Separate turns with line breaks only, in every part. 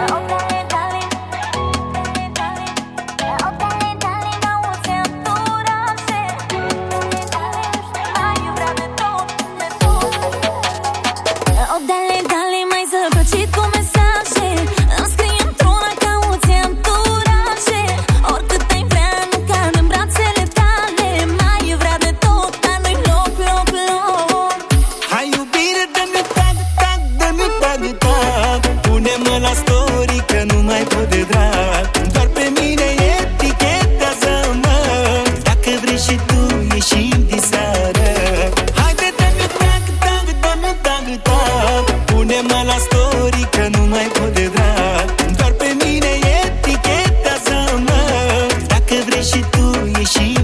I'll
dau de drag. Doar pe mine etichetează-mă Dacă vrei și tu ieșim din seară Haide, dragă, dragă, dragă, dragă, dragă, dragă Pune-mă la story că nu mai pot de drag. Doar pe mine etichetează-mă Dacă vrei și tu ieșim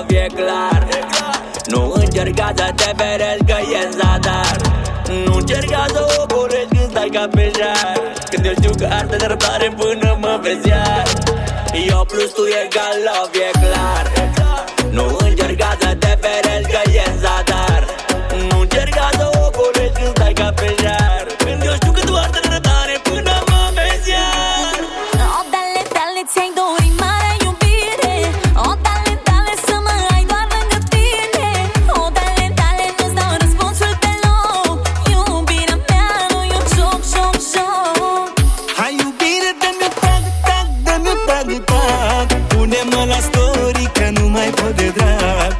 scop, clar. Nu încerca să te ferezi că e zadar. Nu încerca să oborești când stai ca pe jar. Când eu știu că arde nerăbdare până mă vezi iar. Eu plus tu egal, love, e clar.
pat de Pune-mă la story că nu mai pot de drag.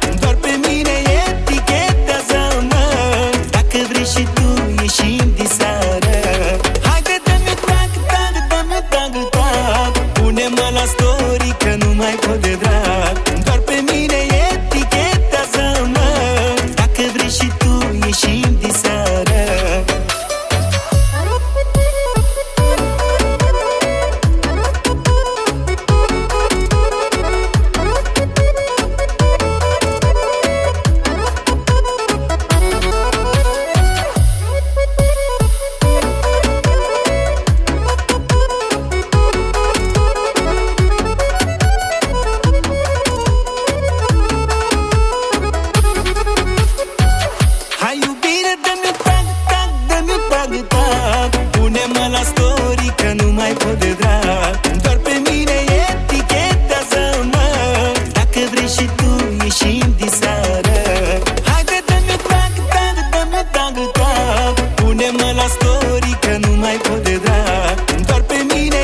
Doar pe mine etichetează mă Dacă vrei și tu ieșim din seară Haide dă-mi drag, drag, dă-mi drag, drag. Pune-mă la story că nu mai pot de drag. Doar pe mine